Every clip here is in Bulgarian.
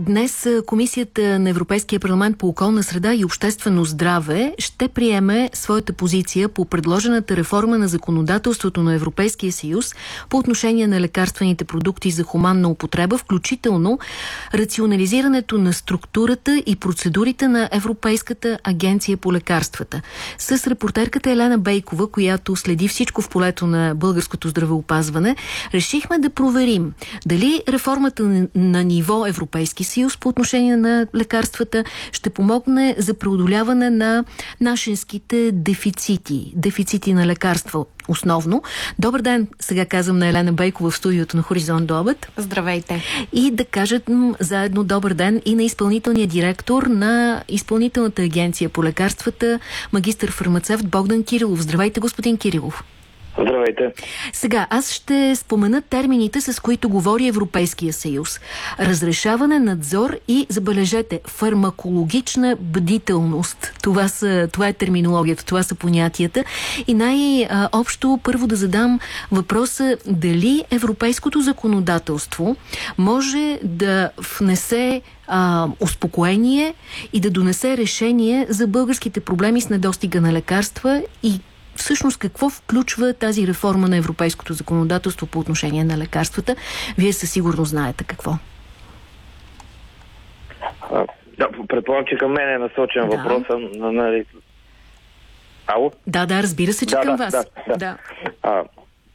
Днес Комисията на Европейския парламент по околна среда и обществено здраве ще приеме своята позиция по предложената реформа на законодателството на Европейския съюз по отношение на лекарствените продукти за хуманна употреба, включително рационализирането на структурата и процедурите на Европейската агенция по лекарствата. С репортерката Елена Бейкова, която следи всичко в полето на българското здравеопазване, решихме да проверим дали реформата на ниво Европейски съюз по отношение на лекарствата ще помогне за преодоляване на нашинските дефицити. Дефицити на лекарства основно. Добър ден, сега казвам на Елена Бейкова в студиото на Хоризонт до обед. Здравейте. И да кажат заедно добър ден и на изпълнителния директор на Изпълнителната агенция по лекарствата, магистър фармацевт Богдан Кирилов. Здравейте, господин Кирилов. Здравейте. Сега, аз ще спомена термините, с които говори Европейския съюз. Разрешаване, надзор и, забележете, фармакологична бдителност. Това, са, това е терминологията, това са понятията. И най-общо първо да задам въпроса дали европейското законодателство може да внесе а, успокоение и да донесе решение за българските проблеми с недостига на лекарства и всъщност какво включва тази реформа на европейското законодателство по отношение на лекарствата? Вие със сигурност знаете какво. А, да, предполагам, че към мен е насочен да. въпроса. На, на... Ало? Да, да, разбира се, че да, към да, вас. Да, да. Да. А,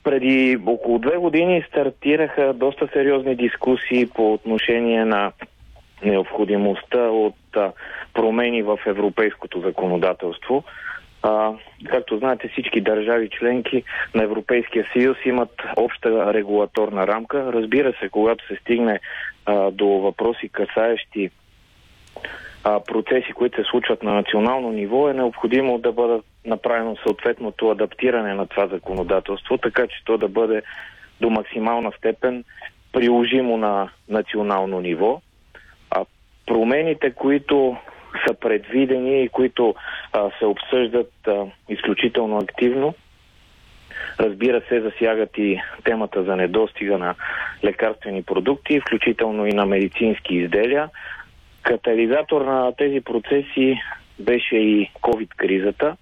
преди около две години стартираха доста сериозни дискусии по отношение на необходимостта от промени в европейското законодателство. А, както знаете, всички държави членки на Европейския съюз имат обща регулаторна рамка. Разбира се, когато се стигне а, до въпроси касаещи а, процеси, които се случват на национално ниво, е необходимо да бъдат направено съответното адаптиране на това законодателство, така че то да бъде до максимална степен приложимо на национално ниво. А промените, които са предвидени и които а, се обсъждат а, изключително активно. Разбира се, засягат и темата за недостига на лекарствени продукти, включително и на медицински изделия. Катализатор на тези процеси беше и COVID-кризата.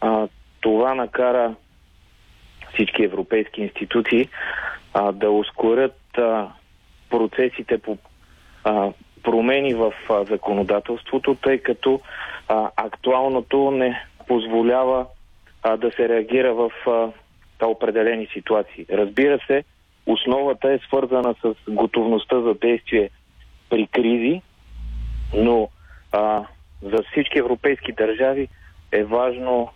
А, това накара всички европейски институции а, да ускорят а, процесите по а, промени в а, законодателството, тъй като а, актуалното не позволява а, да се реагира в а, определени ситуации. Разбира се, основата е свързана с готовността за действие при кризи, но а, за всички европейски държави е важно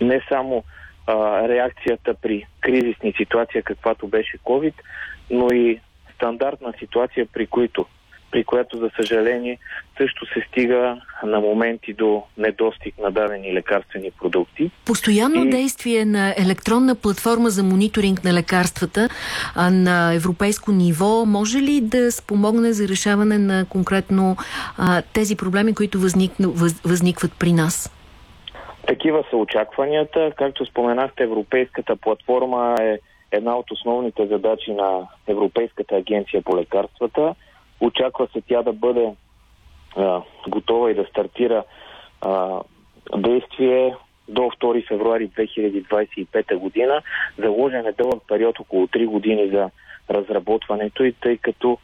не само а, реакцията при кризисни ситуации, каквато беше COVID, но и стандартна ситуация, при които при която, за съжаление, също се стига на моменти до недостиг на дадени лекарствени продукти. Постоянно и... действие на електронна платформа за мониторинг на лекарствата а, на европейско ниво може ли да спомогне за решаване на конкретно а, тези проблеми, които възникна, въз, възникват при нас? Такива са очакванията. Както споменахте, Европейската платформа е една от основните задачи на Европейската агенция по лекарствата. Очаква се тя да бъде а, готова и да стартира а, действие до 2 февруари 2025 година. Заложен е дълъг период около 3 години за разработването и тъй като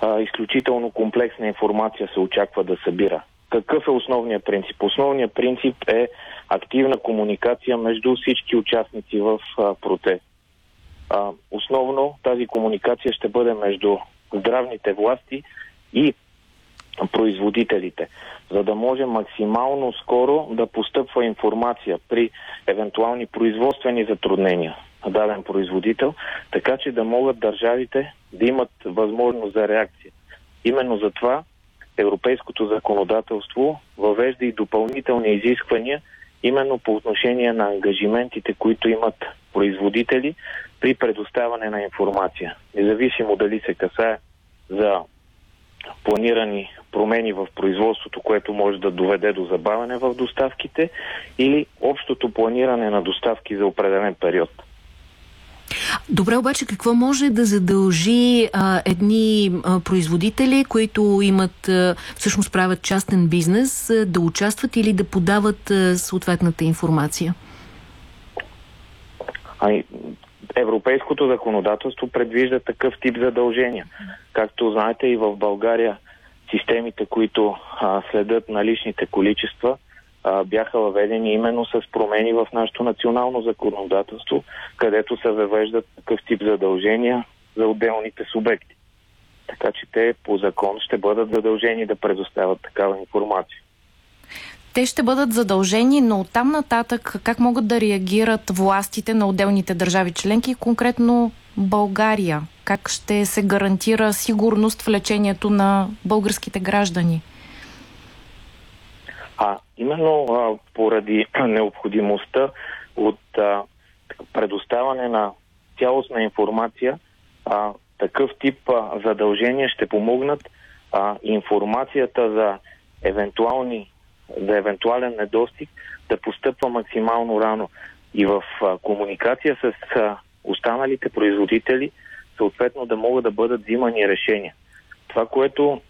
а, изключително комплексна информация се очаква да събира. Какъв е основният принцип? Основният принцип е активна комуникация между всички участници в а, процес. А, основно тази комуникация ще бъде между здравните власти и производителите, за да може максимално скоро да постъпва информация при евентуални производствени затруднения на даден производител, така че да могат държавите да имат възможност за реакция. Именно за това европейското законодателство въвежда и допълнителни изисквания именно по отношение на ангажиментите, които имат производители при предоставяне на информация. Независимо дали се касае за планирани промени в производството, което може да доведе до забавяне в доставките или общото планиране на доставки за определен период. Добре, обаче какво може да задължи а, едни а, производители, които имат, а, всъщност правят частен бизнес, а, да участват или да подават а, съответната информация? Ами, европейското законодателство предвижда такъв тип задължения. Както знаете и в България системите, които а, следят наличните количества, а, бяха въведени именно с промени в нашето национално законодателство, където се въвеждат такъв тип задължения за отделните субекти. Така че те по закон ще бъдат задължени да предоставят такава информация. Те ще бъдат задължени, но оттам нататък как могат да реагират властите на отделните държави членки, конкретно България? Как ще се гарантира сигурност в лечението на българските граждани? А именно а, поради необходимостта от а, предоставяне на цялостна информация, а, такъв тип а, задължения ще помогнат а, информацията за евентуални за евентуален недостиг да постъпва максимално рано и в а, комуникация с а, останалите производители съответно да могат да бъдат взимани решения. Това, което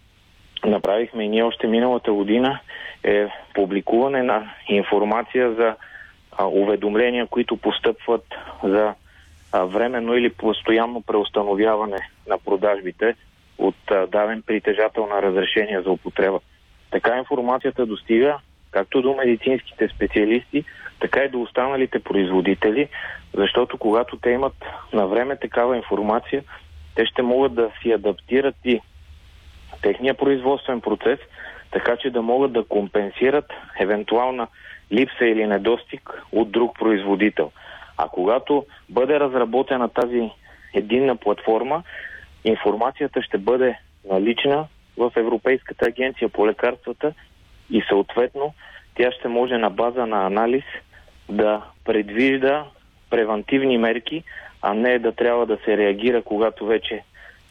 направихме и ние още миналата година е публикуване на информация за а, уведомления, които постъпват за а, временно или постоянно преустановяване на продажбите от а, даден притежател на разрешение за употреба. Така информацията достига както до медицинските специалисти, така и до останалите производители, защото когато те имат на време такава информация, те ще могат да си адаптират и техния производствен процес, така че да могат да компенсират евентуална липса или недостиг от друг производител. А когато бъде разработена тази единна платформа, информацията ще бъде налична в Европейската агенция по лекарствата и съответно тя ще може на база на анализ да предвижда превентивни мерки, а не да трябва да се реагира, когато вече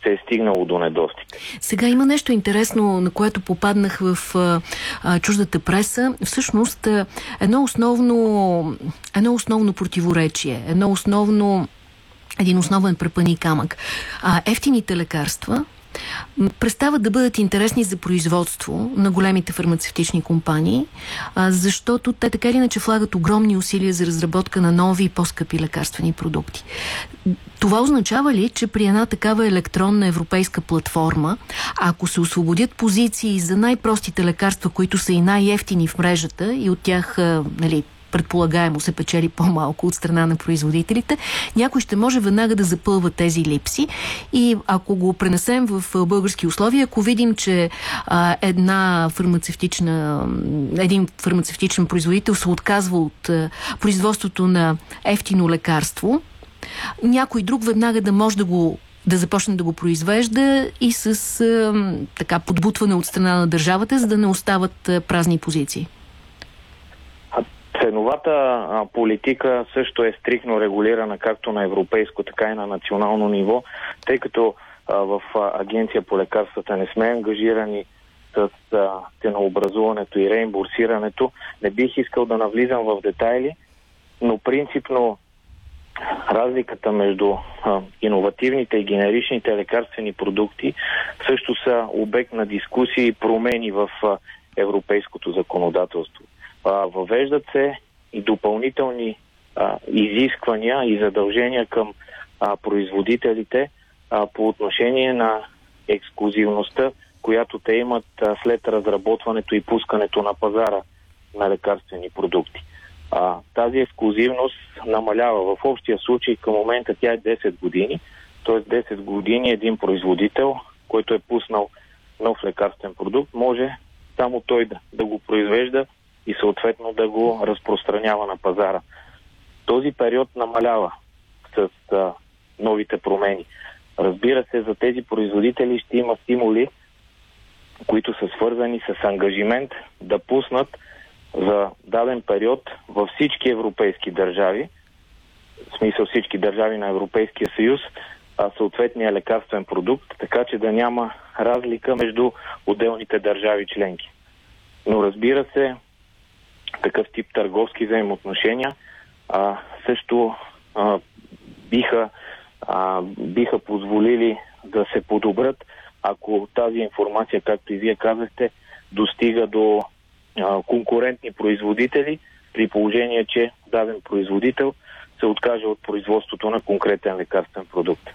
се е стигнало до недостиг. Сега има нещо интересно, на което попаднах в а, чуждата преса. Всъщност, едно основно, едно основно противоречие, едно основно един основен препъни камък. А, ефтините лекарства престават да бъдат интересни за производство на големите фармацевтични компании, защото те така или иначе влагат огромни усилия за разработка на нови и по-скъпи лекарствени продукти. Това означава ли, че при една такава електронна европейска платформа, ако се освободят позиции за най-простите лекарства, които са и най-ефтини в мрежата и от тях нали, предполагаемо се печели по-малко от страна на производителите, някой ще може веднага да запълва тези липси и ако го пренесем в български условия, ако видим, че а, една фармацевтична, един фармацевтичен производител се отказва от а, производството на ефтино лекарство, някой друг веднага да може да го да започне да го произвежда и с а, така подбутване от страна на държавата, за да не остават а, празни позиции. Ценовата политика също е стрикно регулирана както на европейско, така и на национално ниво, тъй като в Агенция по лекарствата не сме ангажирани с ценообразуването и реимбурсирането. Не бих искал да навлизам в детайли, но принципно разликата между иновативните и генеричните лекарствени продукти също са обект на дискусии и промени в европейското законодателство. Въвеждат се и допълнителни а, изисквания и задължения към а, производителите а, по отношение на ексклюзивността, която те имат а, след разработването и пускането на пазара на лекарствени продукти. А, тази ексклюзивност намалява. В общия случай към момента тя е 10 години, т.е. 10 години един производител, който е пуснал нов лекарствен продукт, може само той да, да го произвежда и съответно да го разпространява на пазара. Този период намалява с а, новите промени. Разбира се, за тези производители ще има стимули, които са свързани с ангажимент да пуснат за даден период във всички европейски държави, в смисъл всички държави на Европейския съюз, а съответния лекарствен продукт, така че да няма разлика между отделните държави членки. Но разбира се, такъв тип търговски взаимоотношения а, също а, биха а, биха позволили да се подобрят, ако тази информация, както и вие казахте, достига до а, конкурентни производители, при положение, че даден производител се откаже от производството на конкретен лекарствен продукт.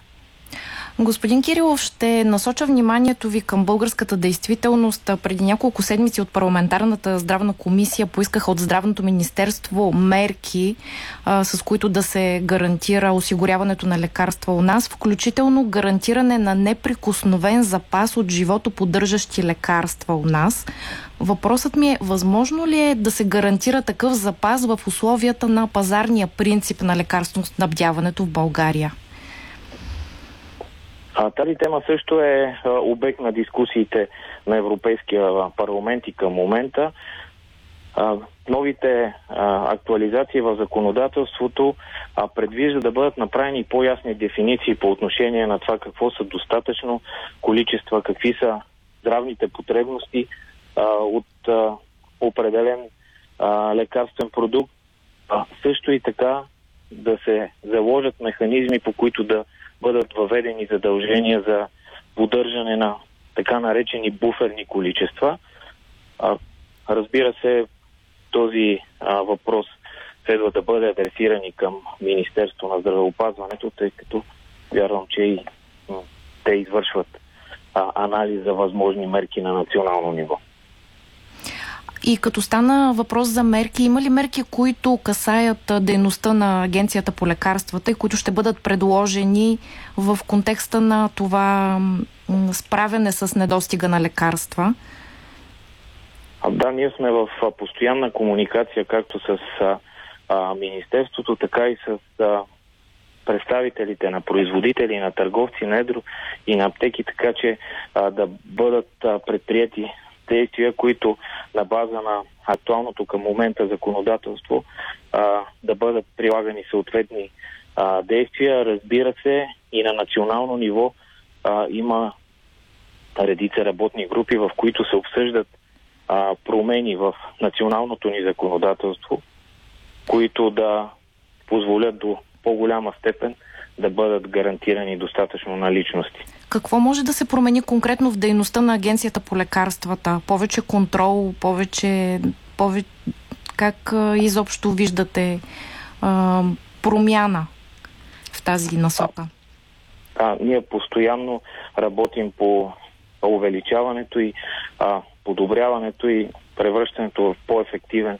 Господин Кирилов, ще насоча вниманието ви към българската действителност. Преди няколко седмици от парламентарната здравна комисия поискаха от здравното министерство мерки, а, с които да се гарантира осигуряването на лекарства у нас, включително гарантиране на неприкосновен запас от живото поддържащи лекарства у нас. Въпросът ми е, възможно ли е да се гарантира такъв запас в условията на пазарния принцип на лекарствено снабдяването в България? А, тази тема също е а, обект на дискусиите на Европейския парламент и към момента. А, новите а, актуализации в законодателството а, предвижда да бъдат направени по-ясни дефиниции по отношение на това какво са достатъчно количества, какви са здравните потребности а, от а, определен а, лекарствен продукт. А, също и така да се заложат механизми, по които да бъдат въведени задължения за поддържане на така наречени буферни количества. А, разбира се, този а, въпрос следва да бъде адресиран и към Министерство на здравеопазването, тъй като вярвам, че и те извършват а, анализ за възможни мерки на национално ниво. И като стана въпрос за мерки, има ли мерки, които касаят дейността на Агенцията по лекарствата и които ще бъдат предложени в контекста на това справяне с недостига на лекарства? Да, ние сме в постоянна комуникация както с а, Министерството, така и с а, представителите на производители, на търговци, на едро и на аптеки, така че а, да бъдат а, предприяти действия, които на база на актуалното към момента законодателство а, да бъдат прилагани съответни а, действия. Разбира се, и на национално ниво а, има редица работни групи, в които се обсъждат а, промени в националното ни законодателство, които да позволят до по-голяма степен да бъдат гарантирани достатъчно наличности. Какво може да се промени конкретно в дейността на Агенцията по лекарствата? Повече контрол, повече... повече как изобщо виждате а, промяна в тази насока? А, ние постоянно работим по увеличаването и а, подобряването и превръщането в по-ефективен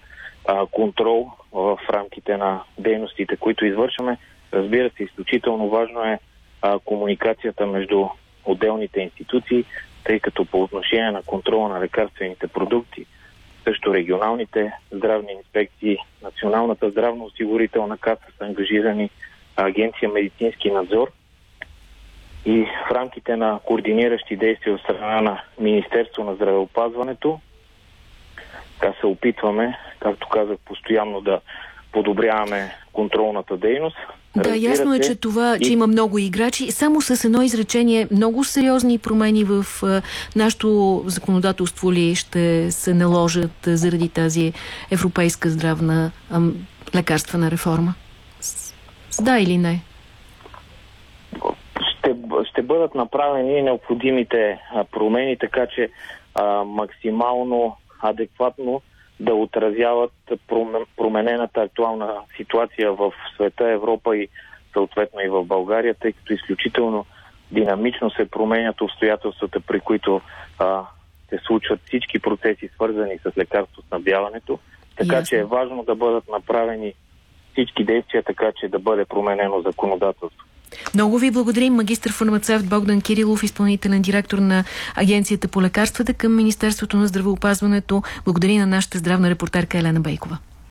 а, контрол в рамките на дейностите, които извършваме. Разбира се, изключително важно е а, комуникацията между отделните институции, тъй като по отношение на контрола на лекарствените продукти, също регионалните здравни инспекции, Националната здравноосигурителна каса са ангажирани агенция медицински надзор и в рамките на координиращи действия от страна на Министерство на здравеопазването така се опитваме, както казах, постоянно да подобряваме контролната дейност. Да, Разбира ясно е, че това, и... че има много играчи. Само с едно изречение, много сериозни промени в а, нашето законодателство ли ще се наложат а, заради тази европейска здравна а, лекарствена реформа? С, да или не? Ще, ще бъдат направени необходимите промени, така че а, максимално адекватно да отразяват променената актуална ситуация в света, Европа и съответно и в България, тъй като изключително динамично се променят обстоятелствата, при които а, се случват всички процеси, свързани с лекарство снабдяването. Така Ясно. че е важно да бъдат направени всички действия, така че да бъде променено законодателство. Много ви благодарим, магистър фармацевт Богдан Кирилов, изпълнителен директор на Агенцията по лекарствата към Министерството на здравеопазването. Благодаря на нашата здравна репортерка Елена Бейкова.